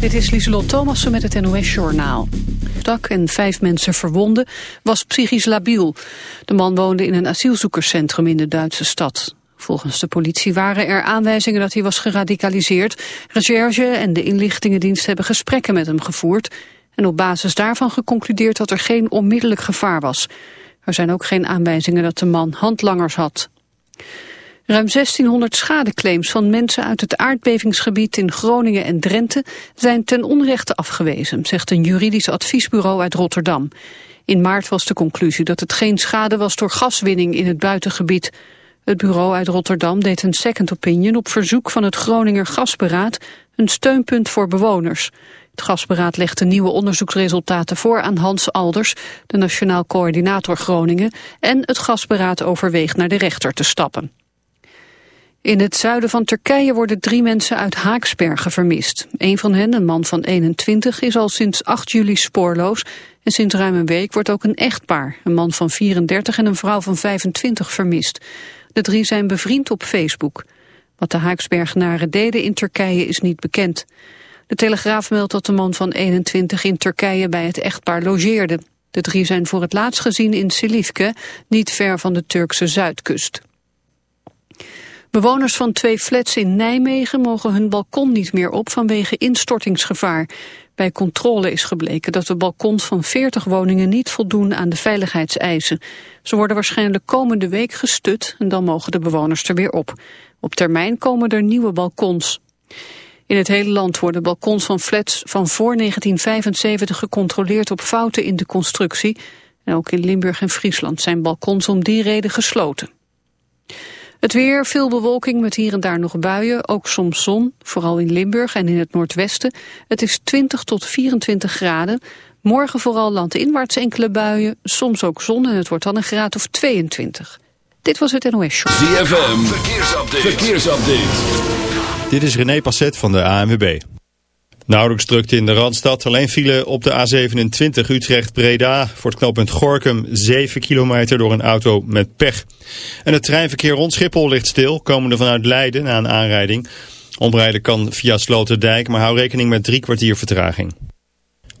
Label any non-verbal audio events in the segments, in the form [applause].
Dit is Lieselot Thomassen met het NOS-journaal. Dak en vijf mensen verwonden was psychisch labiel. De man woonde in een asielzoekerscentrum in de Duitse stad. Volgens de politie waren er aanwijzingen dat hij was geradicaliseerd. Recherche en de inlichtingendienst hebben gesprekken met hem gevoerd... en op basis daarvan geconcludeerd dat er geen onmiddellijk gevaar was. Er zijn ook geen aanwijzingen dat de man handlangers had. Ruim 1600 schadeclaims van mensen uit het aardbevingsgebied in Groningen en Drenthe zijn ten onrechte afgewezen, zegt een juridisch adviesbureau uit Rotterdam. In maart was de conclusie dat het geen schade was door gaswinning in het buitengebied. Het bureau uit Rotterdam deed een second opinion op verzoek van het Groninger Gasberaad, een steunpunt voor bewoners. Het Gasberaad legde nieuwe onderzoeksresultaten voor aan Hans Alders, de Nationaal Coördinator Groningen, en het Gasberaad overweegt naar de rechter te stappen. In het zuiden van Turkije worden drie mensen uit Haaksbergen vermist. Een van hen, een man van 21, is al sinds 8 juli spoorloos. En sinds ruim een week wordt ook een echtpaar, een man van 34 en een vrouw van 25, vermist. De drie zijn bevriend op Facebook. Wat de Haaksbergenaren deden in Turkije is niet bekend. De Telegraaf meldt dat de man van 21 in Turkije bij het echtpaar logeerde. De drie zijn voor het laatst gezien in Silivke, niet ver van de Turkse zuidkust. Bewoners van twee flats in Nijmegen mogen hun balkon niet meer op vanwege instortingsgevaar. Bij controle is gebleken dat de balkons van 40 woningen niet voldoen aan de veiligheidseisen. Ze worden waarschijnlijk komende week gestut en dan mogen de bewoners er weer op. Op termijn komen er nieuwe balkons. In het hele land worden balkons van flats van voor 1975 gecontroleerd op fouten in de constructie. En ook in Limburg en Friesland zijn balkons om die reden gesloten. Het weer, veel bewolking met hier en daar nog buien, ook soms zon, vooral in Limburg en in het noordwesten. Het is 20 tot 24 graden. Morgen vooral landinwaarts enkele buien, soms ook zon en het wordt dan een graad of 22. Dit was het NOS Show. ZFM, verkeersupdate. verkeersupdate. Dit is René Passet van de ANWB. Nauwelijks drukte in de Randstad. Alleen file op de A27 Utrecht-Breda voor het knooppunt Gorkum 7 kilometer door een auto met pech. En het treinverkeer rond Schiphol ligt stil, komende vanuit Leiden na een aanrijding. Omrijden kan via Sloterdijk, maar hou rekening met drie kwartier vertraging.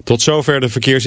Tot zover de verkeers...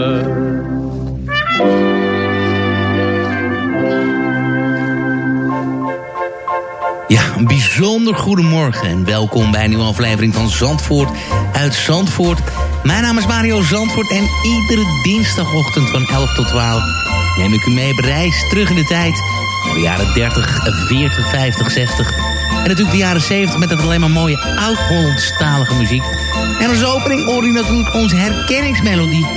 Een bijzonder goedemorgen en welkom bij een nieuwe aflevering van Zandvoort uit Zandvoort. Mijn naam is Mario Zandvoort en iedere dinsdagochtend van 11 tot 12 neem ik u mee op reis terug in de tijd. Naar de jaren 30, 40, 50, 60 en natuurlijk de jaren 70 met dat alleen maar mooie oud-Hollandstalige muziek. En als opening hoor u natuurlijk onze herkenningsmelodie.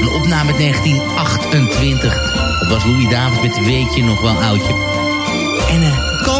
Een opname uit 1928. Dat was Louis Davids met Weet je nog wel oudje. En uh,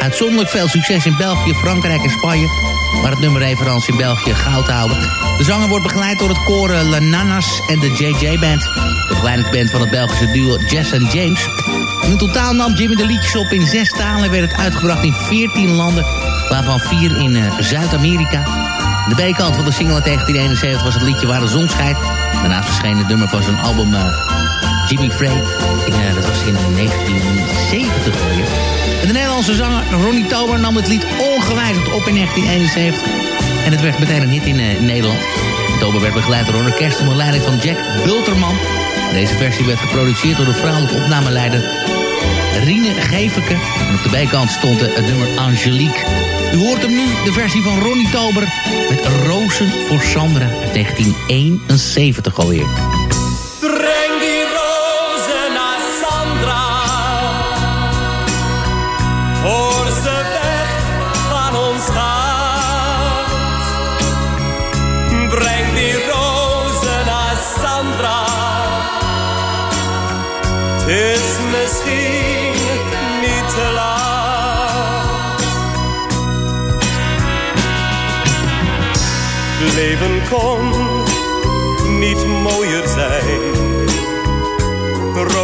uitzonderlijk veel succes in België, Frankrijk en Spanje. waar het nummer in België goud houden. De zanger wordt begeleid door het koren La Nanas en de JJ Band. De begeleidingsband van het Belgische duo Jess en James. In totaal nam Jimmy de liedjes op in zes talen... en werd het uitgebracht in 14 landen, waarvan vier in uh, Zuid-Amerika. De B-kant van de single uit 1971 was het liedje Waar de zon schijnt. Daarnaast verscheen het nummer van zijn album uh, Jimmy Frey. In, uh, dat was in 1970 alweer. En de Nederlandse zanger Ronnie Tober nam het lied ongewijzigd op in 1971. En het werd meteen een hit in, in Nederland. Tober werd begeleid door een orkest onder leiding van Jack Bulterman... Deze versie werd geproduceerd door de vrouwelijke opnameleider Rine Geveke. En op de bijkant stond het nummer Angelique. U hoort hem nu, de versie van Ronnie Tober... met Rozen voor Sandra uit 1971 alweer.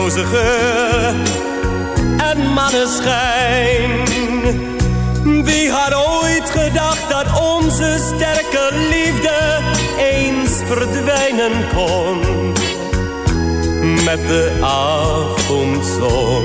Roze geur en maneschijn. Wie had ooit gedacht dat onze sterke liefde eens verdwijnen kon? met de avondzon.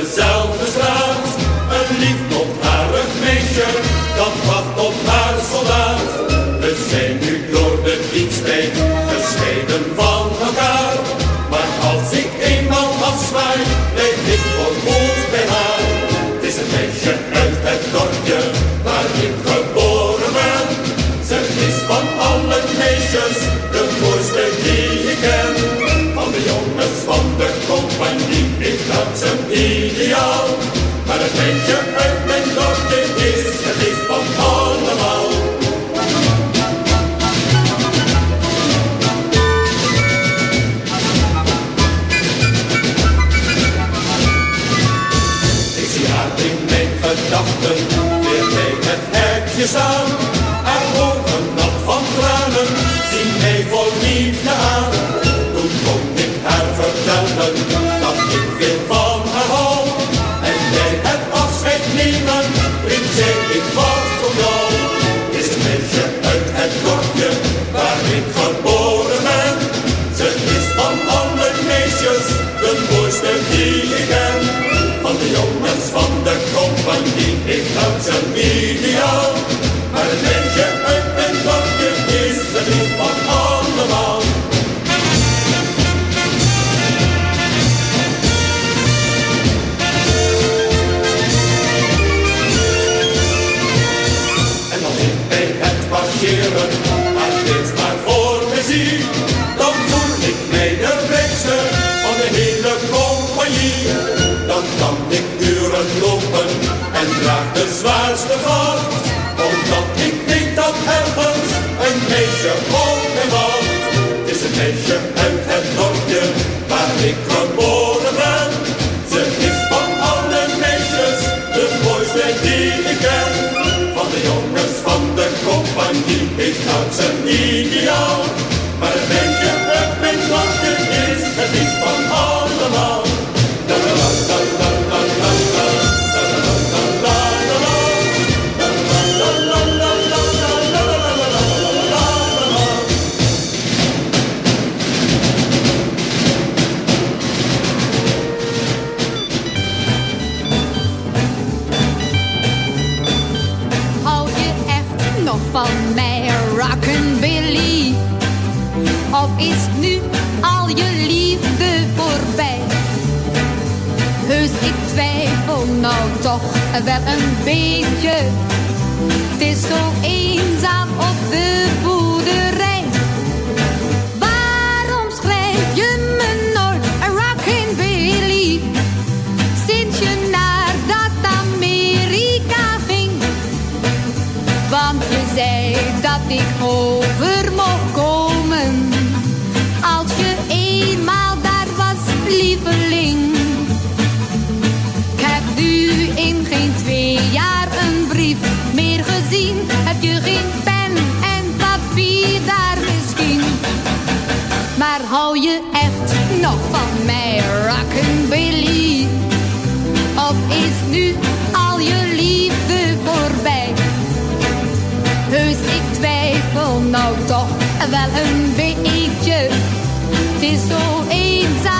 Woont in ideaal. Maar het meisje uit mijn dorpje is het liefst van allemaal. Ik zie haar in mijn gedachten weer bij het hekje staan. That's a media? de zwaarste vorm, Omdat ik weet dat ergens wel een beetje. Het is zo eenzaam wel een beetje. Het is zo eenzaam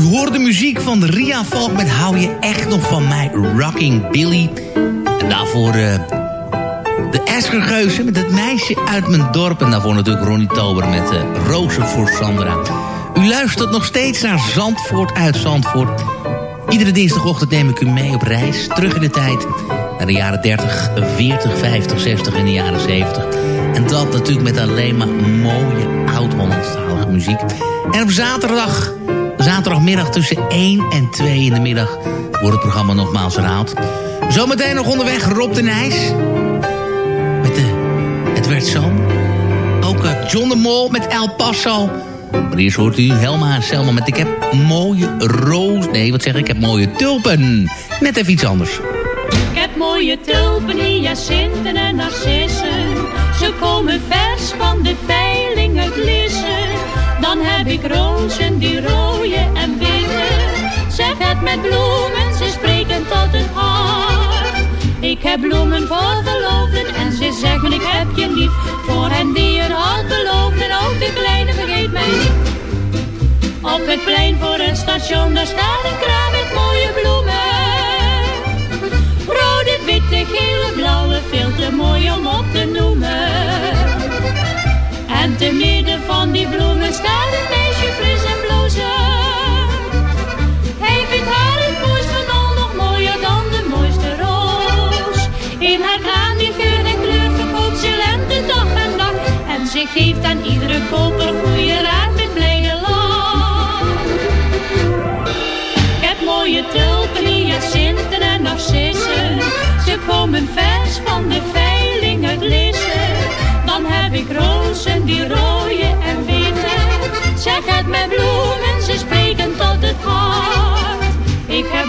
U hoort de muziek van Ria Valk met Hou je echt nog van mij, Rocking Billy. En daarvoor eh, de Eskergeuzen met het meisje uit mijn dorp. En daarvoor natuurlijk Ronnie Tober met uh, Rozen voor Sandra. U luistert nog steeds naar Zandvoort uit Zandvoort. Iedere dinsdagochtend neem ik u mee op reis, terug in de tijd... naar de jaren 30, 40, 50, 60 en de jaren 70. En dat natuurlijk met alleen maar mooie oud-Hollandstalige muziek. En op zaterdag Zaterdagmiddag tussen 1 en 2 in de middag wordt het programma nogmaals herhaald. Zometeen nog onderweg Rob de Nijs. Met de Het werd zo. Ook eh, John de Mol met El Paso. Maar eerst hoort u Helma en Selma met Ik heb mooie roos... Nee, wat zeg ik? Ik heb mooie tulpen. Net even iets anders. Ik heb mooie tulpen, hyacinten en narcissen. Ze komen vers van de veiling uit Lissen. Dan heb ik rozen die rooien en witte. Zeg het met bloemen, ze spreken tot een hart. Ik heb bloemen voor verloofden en ze zeggen ik heb je lief. Voor hen die het al beloofden, ook de kleine vergeet mij niet. Op het plein voor het station, daar staat een kraam met mooie bloemen. Rode, witte, gele, blauwe, veel te mooi om op te noemen. Te midden van die bloemen staat een meisje fris en blozen. Hij vindt haar het mooiste van al, nog mooier dan de mooiste roos. In haar kraan die geur en kleur verkoopt ze lente dag en nacht. En ze geeft aan iedere koper goede raad met blijde lach. Ik heb mooie tulpen, hyacinten en narcissen.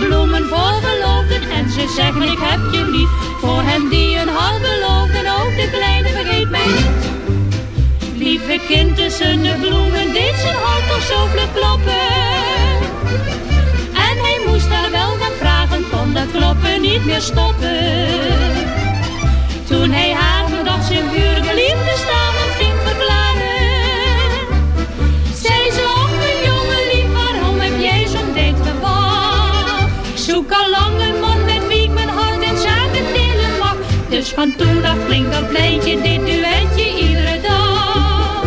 Bloemen voor en ze zeggen ik heb je lief. Voor hen die een hart beloofden, ook de kleine vergeet mij niet. Lieve kind tussen de bloemen deed zijn hart toch zo vlug kloppen. En hij moest haar wel gaan vragen, kon dat kloppen niet meer stoppen. Toen hij haar verdacht zijn vurige liefde Van toen af klinkt dat pleintje, dit duetje iedere dag.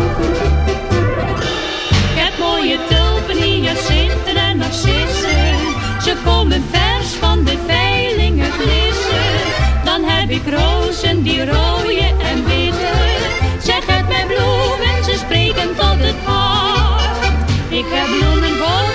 Heb mooie tulpen, hyacinten en narcissen. Ze komen vers van de veiling uit Lisse. Dan heb ik rozen die rooien en witte. Zeg het met bloemen, ze spreken tot het hart. Ik heb bloemen voor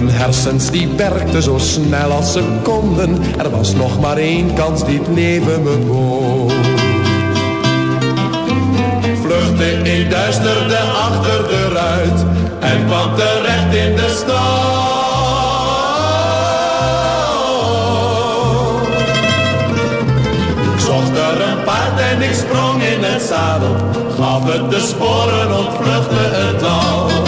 Mijn hersens die werkten zo snel als ze konden. Er was nog maar één kans die het leven me bood. Vluchtte ik duisterde achter de ruit en kwam terecht in de stad. Ik zocht er een paard en ik sprong in het zadel. Gaf het de sporen, ontvluchtte het al.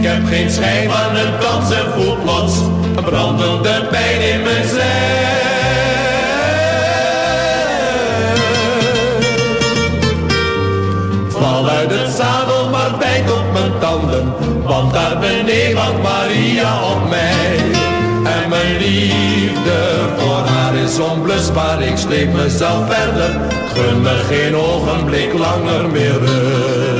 Ik heb geen schijn van het dans en voel plots een brandende pijn in mijn zij. Val uit het zadel, maar bijt op mijn tanden, want daar beneden wacht Maria op mij. En mijn liefde voor haar is onblusbaar, ik sleep mezelf verder, gun me geen ogenblik langer meer rust.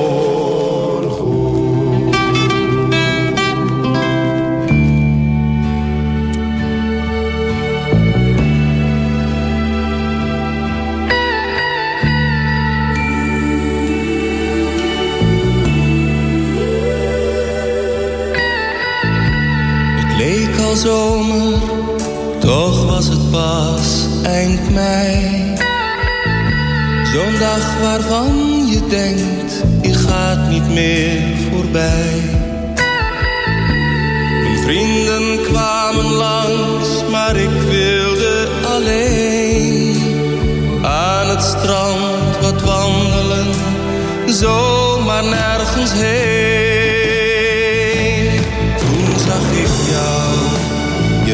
Toch was het pas eind mei. Zo'n dag waarvan je denkt, je gaat niet meer voorbij. Mijn vrienden kwamen langs, maar ik wilde alleen aan het strand wat wandelen, zomaar nergens heen.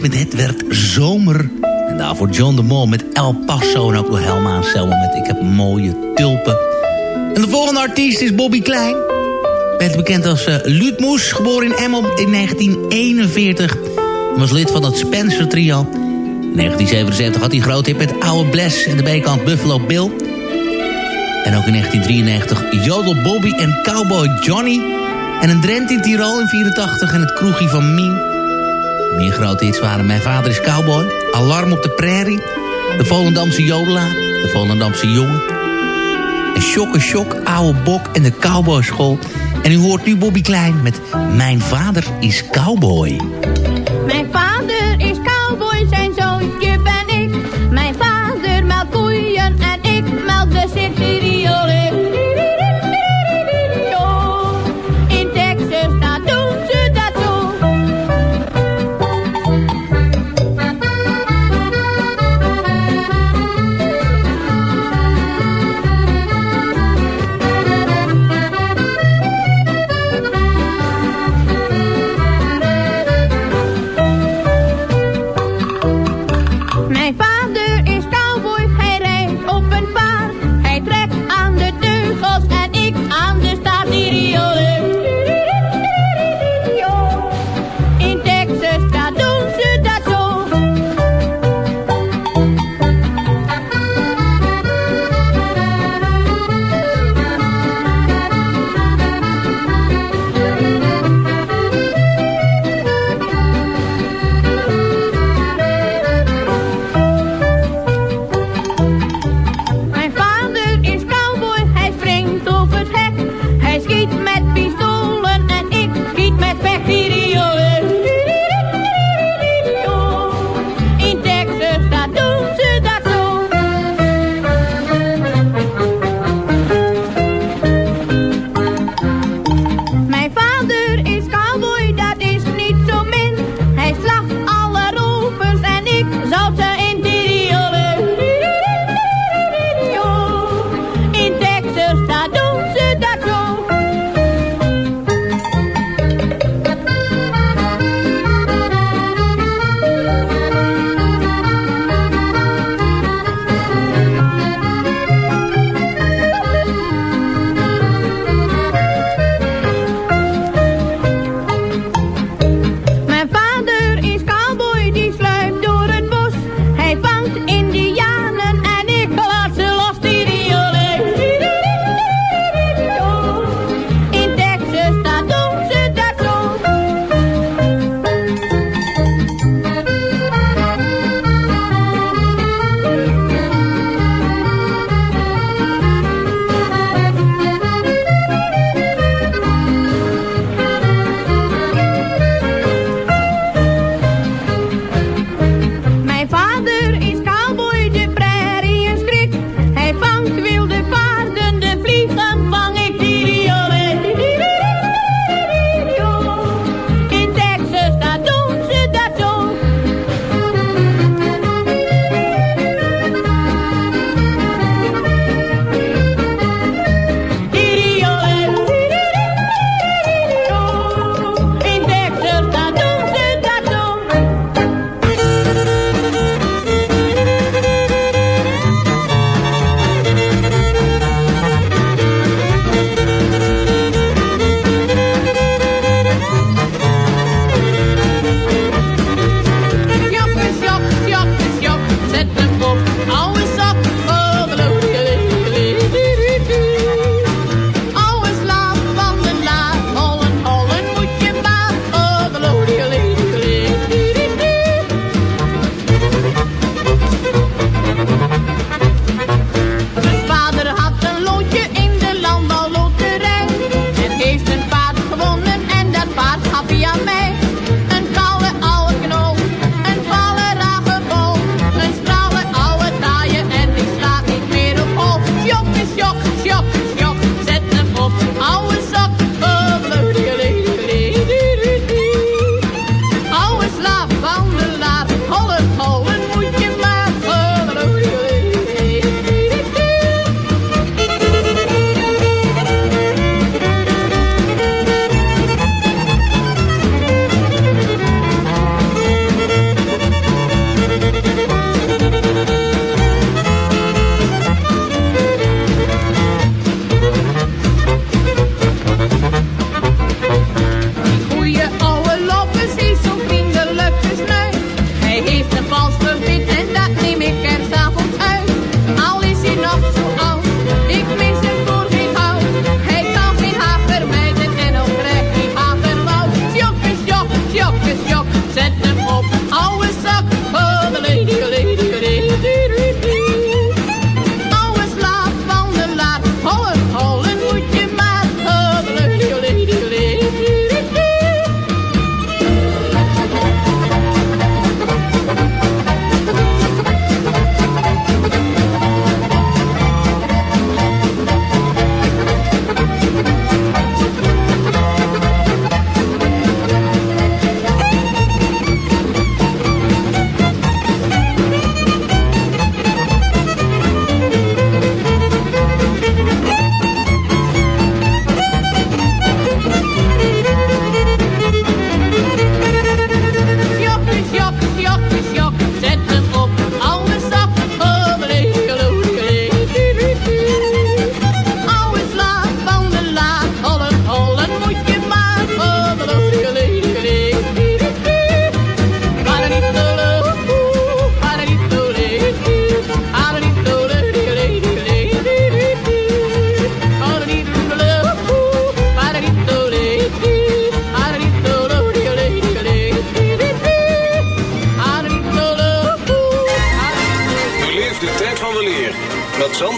Met Het werd zomer. En daarvoor John de Mol met El Paso en ook nog Helma en Selma met Ik heb mooie tulpen. En de volgende artiest is Bobby Klein. Werd bekend als uh, Luut Moes, geboren in Emmen in 1941. Hij was lid van het Spencer Trio. In 1977 had hij groot hit met Oude Bless en de B-kant Buffalo Bill. En ook in 1993 Jodel Bobby en Cowboy Johnny. En een Drent in Tirol in 84 en het kroegje van Mien. Meer grote hits waren Mijn Vader is Cowboy, Alarm op de Prairie, De Volendamse Jodelaar, De Volendamse Jongen. En Shokke Shock, Oude Bok en de Cowboyschool. En u hoort nu Bobby Klein met Mijn Vader is Cowboy. Mijn vader is cowboy, zijn zoontje ben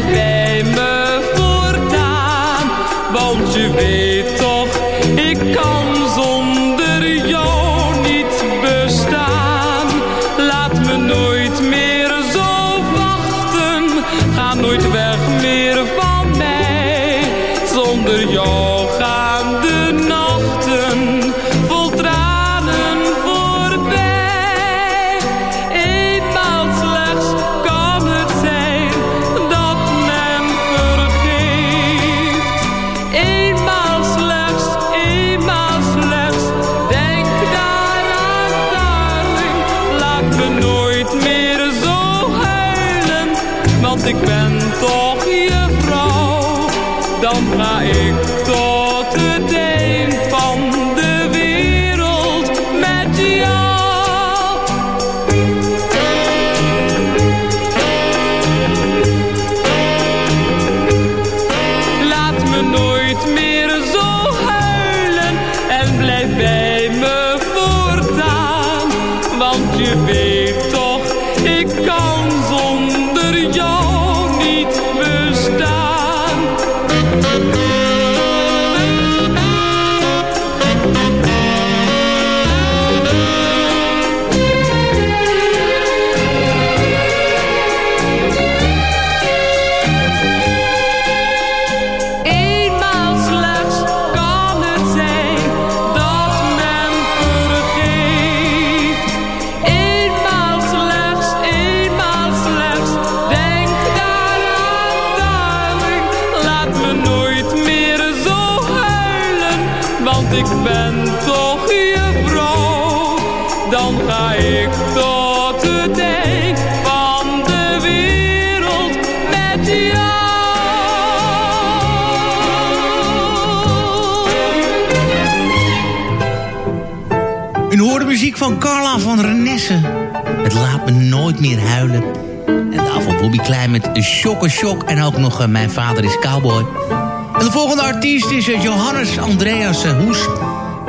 blijf bij me voortaan. Want je weet Dan ga ik laat me nooit meer huilen. En daarvan Bobby Klein met Shock Shock. En ook nog eh, Mijn vader is cowboy. En de volgende artiest is eh, Johannes Andreas eh, Hoes.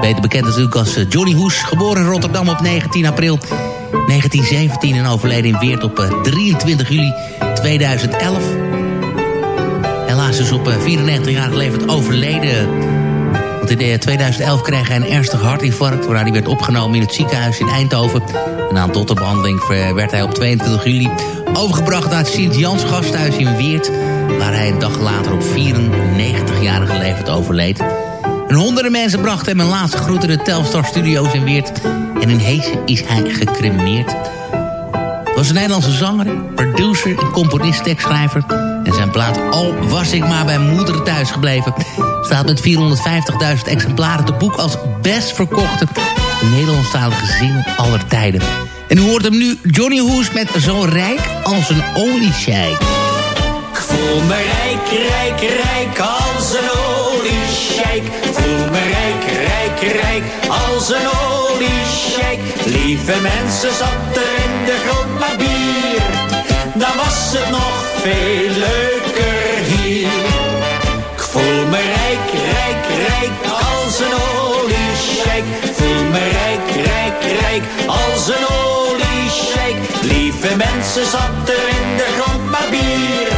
Beter bekend natuurlijk als Johnny Hoes. Geboren in Rotterdam op 19 april 1917 en overleden in Weert op eh, 23 juli 2011. Helaas is op eh, 94-jarige leeftijd overleden. Want in eh, 2011 kreeg hij een ernstig hartinfarct... waarna hij werd opgenomen in het ziekenhuis in Eindhoven. En aan dotterbehandeling eh, werd hij op 22 juli overgebracht... naar het Sint-Jans gasthuis in Weert... waar hij een dag later op 94-jarige leeftijd overleed. En honderden mensen brachten hem een laatste groet in de Telstar Studios in Weert. En in Heesen is hij gecremeerd. Was een Nederlandse zanger, producer en componist, tekstschrijver. En zijn plaat Al was ik maar bij moeder thuis gebleven... staat met 450.000 exemplaren te boek als best verkochte Nederlandstalige zin aller tijden. En u hoort hem nu, Johnny Hoes met Zo rijk als een oliesjeik. Ik voel me rijk, rijk, rijk als een oliesjeik. Ik voel me rijk, rijk, rijk als een oliesjeik. Lieve mensen, zat er in de grond maar bier. Dan was het nog veel leuker hier. Als een oliesjeik. Ik voel me rijk, rijk, rijk als een oliesjeik. Lieve mensen, zat er in de grond maar bier.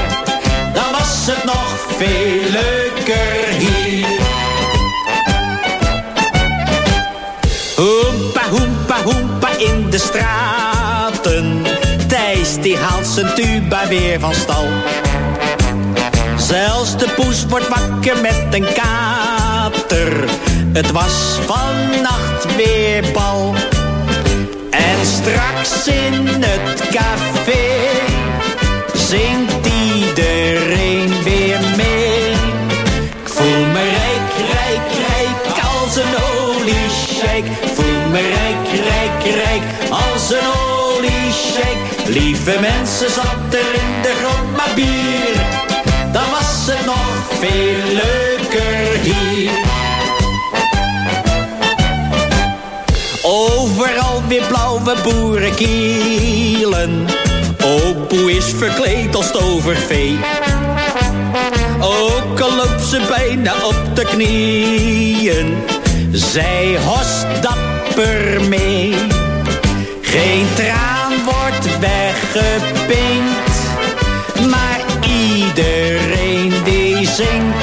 Dan was het nog veel leuker hier. Hoempa, hoempa, hoempa. kielen. Thijs die haalt zijn tuba weer van stal. Zelfs de poes wordt wakker met een Het was vannacht weer bal. En straks in het café zingt iedereen weer mee. Ik voel me rijk, rijk, rijk als een oliesjeik. Ik voel me rijk, rijk, rijk als een oliesjeik. Lieve mensen, zat er in de grond maar bier. Dan was het nog veel blauwe boerenkielen. Opoe is verkleed als tovervee. Ook al loopt ze bijna op de knieën. Zij host dapper mee. Geen traan wordt weggepinkt. Maar iedereen die zingt.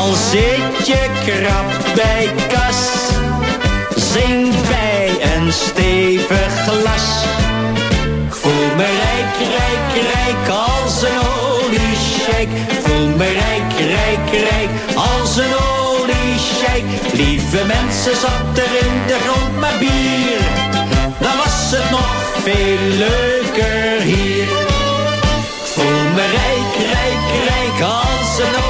Al zit je krap bij kas. Zing bij een stevig glas. Voel me rijk, rijk, rijk als een oliesjeik. Ik voel me rijk, rijk, rijk als een oliesjeik. Lieve mensen, zat er in de grond maar bier. Dan was het nog veel leuker hier. Voel me rijk, rijk, rijk als een.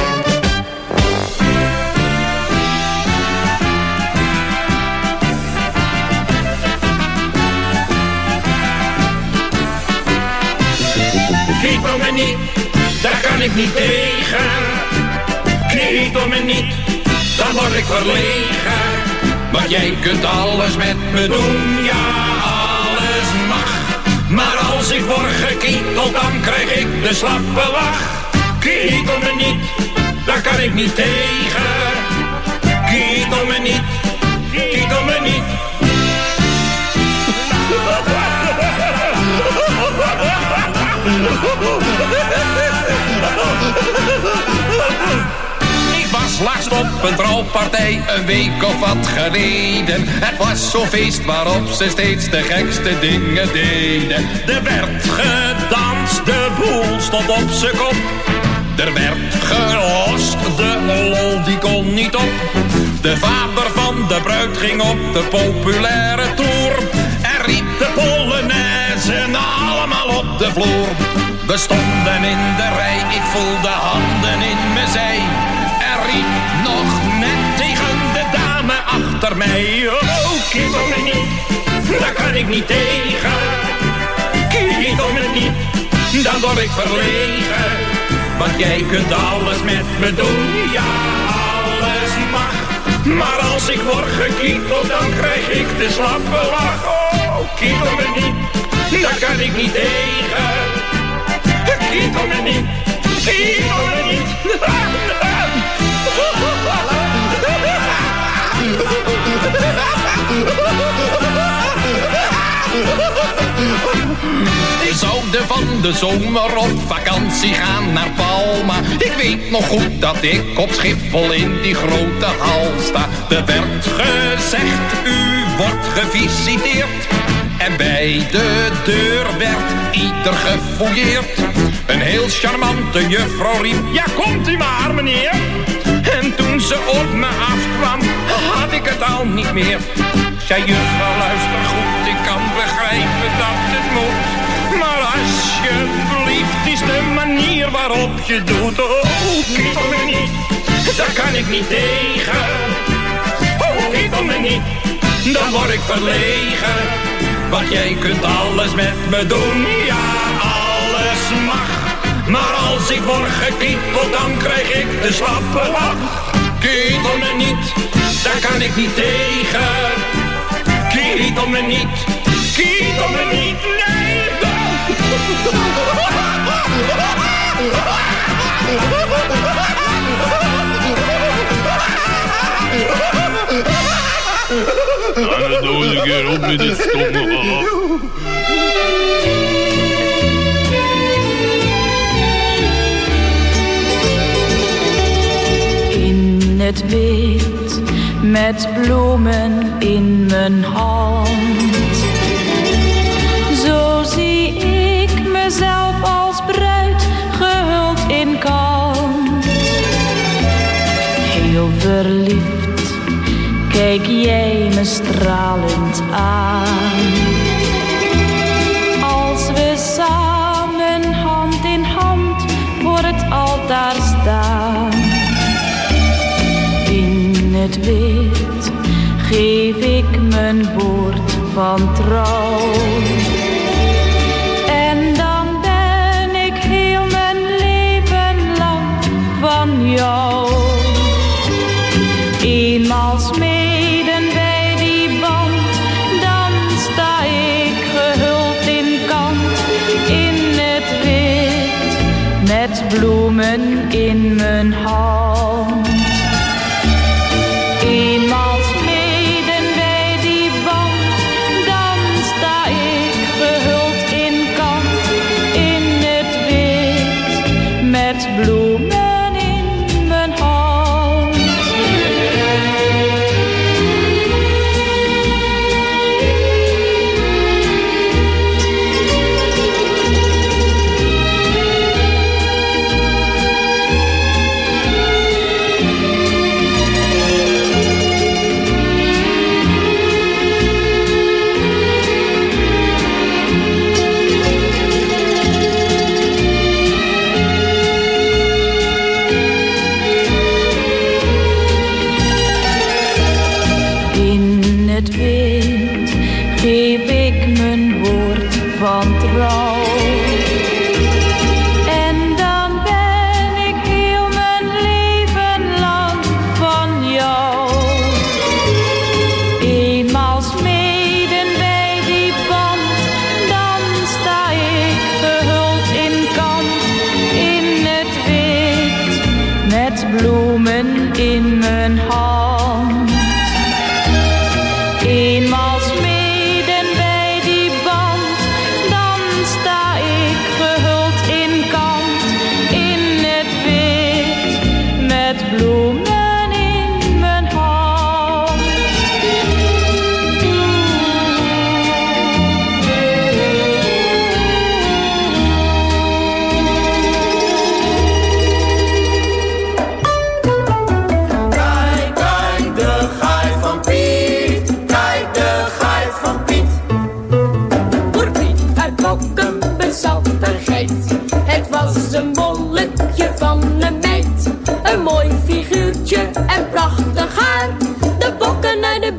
Ik niet tegen. Me niet, dan word ik verlegen. Maar jij kunt alles met me doen, ja, alles mag. Maar als ik word gekieteld, dan krijg ik de slappe lach. Kietel me niet, daar kan ik niet tegen. Kietel me niet, kietel me niet. [laughs] Ik was laatst op een trouwpartij, een week of wat geleden. Het was zo'n feest waarop ze steeds de gekste dingen deden. Er werd gedanst, de boel stond op zijn kop. Er werd gelost, de lol die kon niet op. De vader van de bruid ging op de populaire tour. En riep de polonaise allemaal op de vloer. We stonden in de rij, ik voelde handen in mijn zij. En riep nog net tegen de dame achter mij. Oh, niet, daar kan ik niet tegen. Niet, dan word ik verlegen. Want jij kunt alles met me doen, ja, alles mag. Maar als ik word gekieteld, dan krijg ik de slappe lach. Oh, niet, daar kan ik niet tegen. Me niet, me niet. We zouden van de zomer op vakantie gaan naar Palma. Ik weet nog goed dat ik op Schiphol in die grote hal sta. Er werd gezegd, u wordt gevisiteerd. En bij de deur werd ieder gefouilleerd. Een heel charmante juffrouw riep, ja komt u maar meneer. En toen ze op me afkwam, had ik het al niet meer. Zei juffrouw, luister goed, ik kan begrijpen dat het moet. Maar alsjeblieft is de manier waarop je doet. Oh, kietel me niet, daar kan ik niet tegen. Oh, kietel me niet, dan word ik verlegen. Want jij kunt alles met me doen, ja. Maar als ik word gekieteld, dan krijg ik de slappe lach. Kietel me niet, daar kan ik niet tegen. Kietel me niet, kietel me niet, nee. Een keer op met dit stomme. Het wit, met bloemen in mijn hand. Zo zie ik mezelf als bruid, gehuld in kant. Heel verliefd, kijk jij me stralend aan. Als we samen hand in hand voor het altaar Geef ik mijn woord van trouw.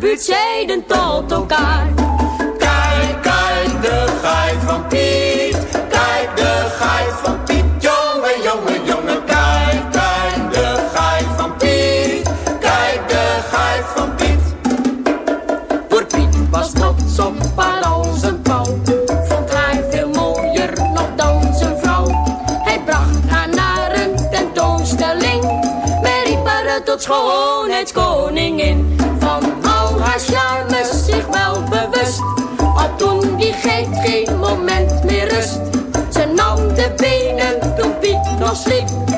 Bokken uit de buurt zeiden tot elkaar. Kijk, kijk, de gaai van Piet. Kijk, de gaai van Piet. Jongen, jongen, jongen. Kijk, kijk, de gaai van Piet. Kijk, de gaai van Piet. Voor Piet was trots op haar als een pauw. Vond haar veel mooier nog dan zijn vrouw. Hij bracht haar naar een tentoonstelling. Maar riep haar tot schoonheidskoningin. Piet nog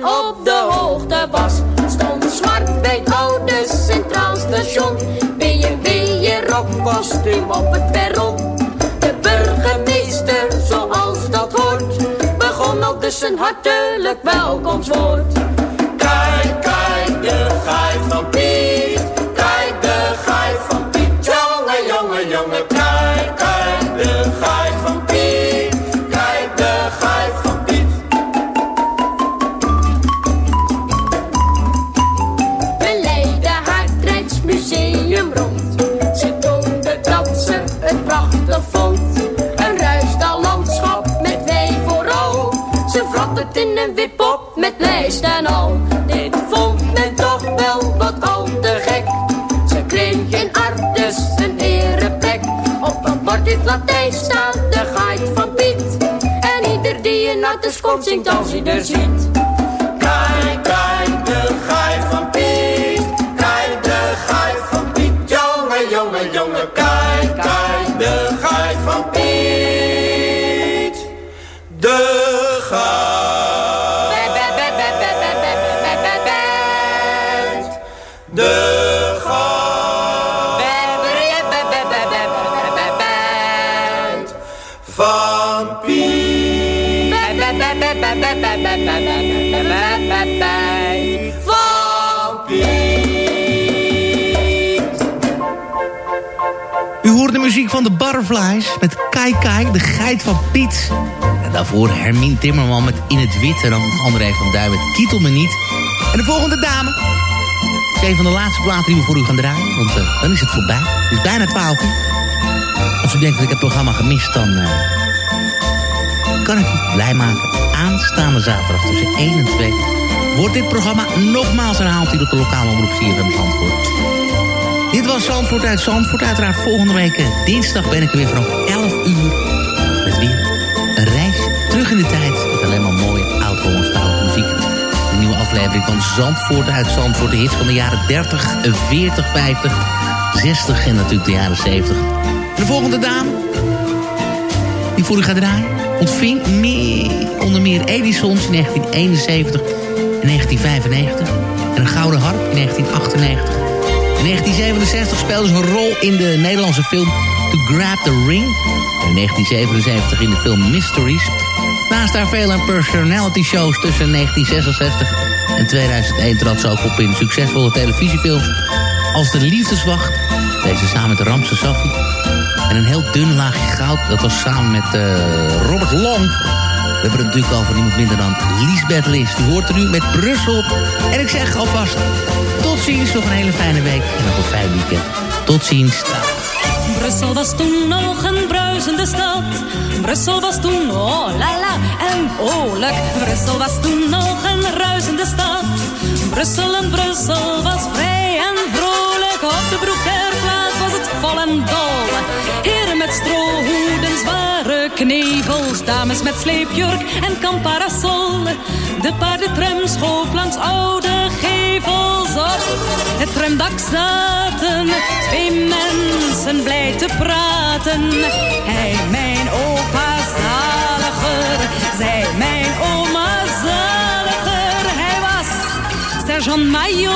Men op de hoogte was. Stond zwart bij het oude Centraal Station. BMW je rockkostuum op het perron. De burgemeester, zoals dat hoort, begon al dus een hartelijk welkomstwoord. Latijn staat de geit van Piet. En ieder die in Artes komt zingt als hij er ziet. De Butterflies met Kai Kai, de geit van Piet. En daarvoor Hermine Timmerman met In het Wit. En dan André van Duin met Kietel me niet. En de volgende dame is een van de laatste platen die we voor u gaan draaien. Want eh, dan is het voorbij. Het is bijna 12 uur. Als u denkt dat ik het programma gemist, dan eh, kan ik u blij maken. Aanstaande zaterdag tussen 1 en 2 wordt dit programma nogmaals herhaald hier op de lokale omroep CFM Zandvoort. Dit was Zandvoort uit Zandvoort. Uiteraard volgende week eh, dinsdag ben ik er weer vanaf 11 uur. Met weer een reis terug in de tijd. Met alleen maar mooie oud-Hollandstalige muziek. Een nieuwe aflevering van Zandvoort uit Zandvoort. De hits van de jaren 30, 40, 50, 60 en natuurlijk de jaren 70. De volgende dame die voor u gaat draaien ontving meer, onder meer Edisons in 1971 en 1995. En een gouden harp in 1998. In 1967 speelde ze een rol in de Nederlandse film To Grab the Ring. En in 1977 in de film Mysteries. Naast haar vele personality shows tussen 1966 en 2001 trad ze ook op in succesvolle televisiefilms als De Liefdeswacht. Deze samen met Ramse Safi. En een heel dun laagje goud. Dat was samen met eh, Robert Long. We hebben natuurlijk over niemand minder dan Liesbeth List. U hoort er nu met Brussel. En ik zeg alvast tot ziens. Nog een hele fijne week. En nog een fijn weekend. Tot ziens. Brussel was toen nog een bruisende stad. Brussel was toen oh la la en oorlijk. Brussel was toen nog een ruisende stad. Brussel en Brussel was vrij en vrolijk. Op de Broekerplaats was het vol en dol. Heren met zware knevels. Dames met sleepjurk en kamparasol. De paardentram schoof langs oude gevels op. Het tramdak zaten twee mensen blij te praten. Hij, mijn opa zaliger, zij, mijn oma zaliger. Hij was sergeant zat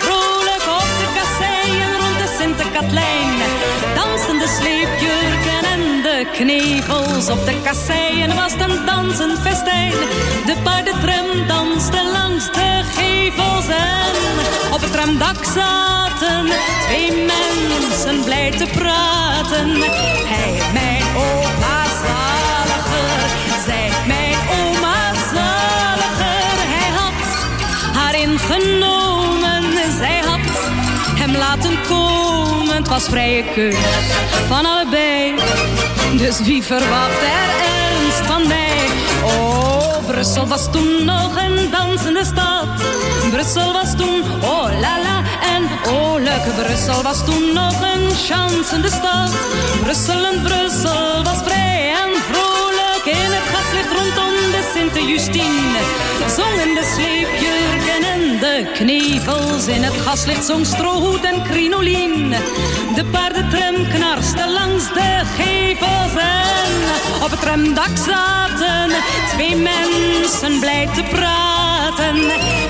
de knevels op de kasseien was een dansend festijn. De paardentram danste langs de gevels en op het tramdak zaten twee mensen blij te praten. Hij, mijn opa zaliger, zij, mijn oma zaliger. Hij had haar ingenomen, zij had hem laten komen was vrije keus van allebei. Dus wie verwacht er ernst van mij? Oh, Brussel was toen nog een dansende stad. Brussel was toen, oh la la, en oh leuk. Brussel was toen nog een chansende stad. Brussel en Brussel was vrij en vrolijk in het gaslicht rondom de Sint-Justine. Zongen de sleepjurken en de knevels in het gaslicht zong strohoed en crinolien. De paardentram knarste langs de gevels en op het tramdak zaten twee mensen blij te praten.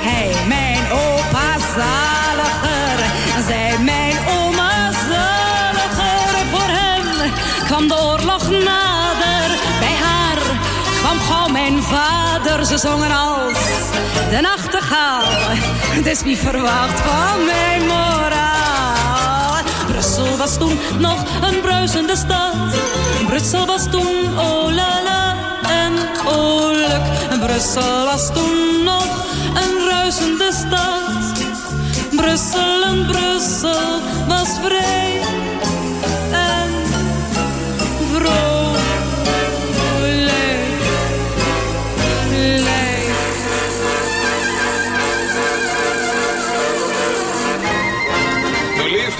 Hij, mijn opa zaliger, zij, mijn oma zaliger. Voor hem kwam de oorlog nader, bij haar kwam gauw mijn vader. Ze zongen als de nachtegaal, dus wie verwacht van mijn moraal? Brussel was toen nog een bruisende stad. Brussel was toen oh la la en oh. Brussel was toen nog een ruisende stad. Brussel en Brussel was vrij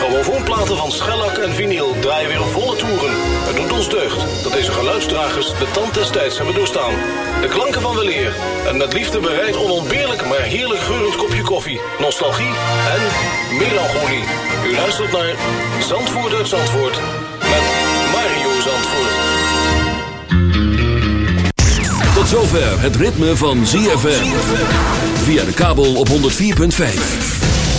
Grammofoonplaten van schellak en vinyl draaien weer volle toeren. Het doet ons deugd dat deze geluidsdragers de tand des tijds hebben doorstaan. De klanken van weleer en met liefde bereid onontbeerlijk maar heerlijk geurend kopje koffie, nostalgie en melancholie. U luistert naar Zandvoort uit Zandvoort met Mario Zandvoort. Tot zover het ritme van ZFM. Via de kabel op 104.5.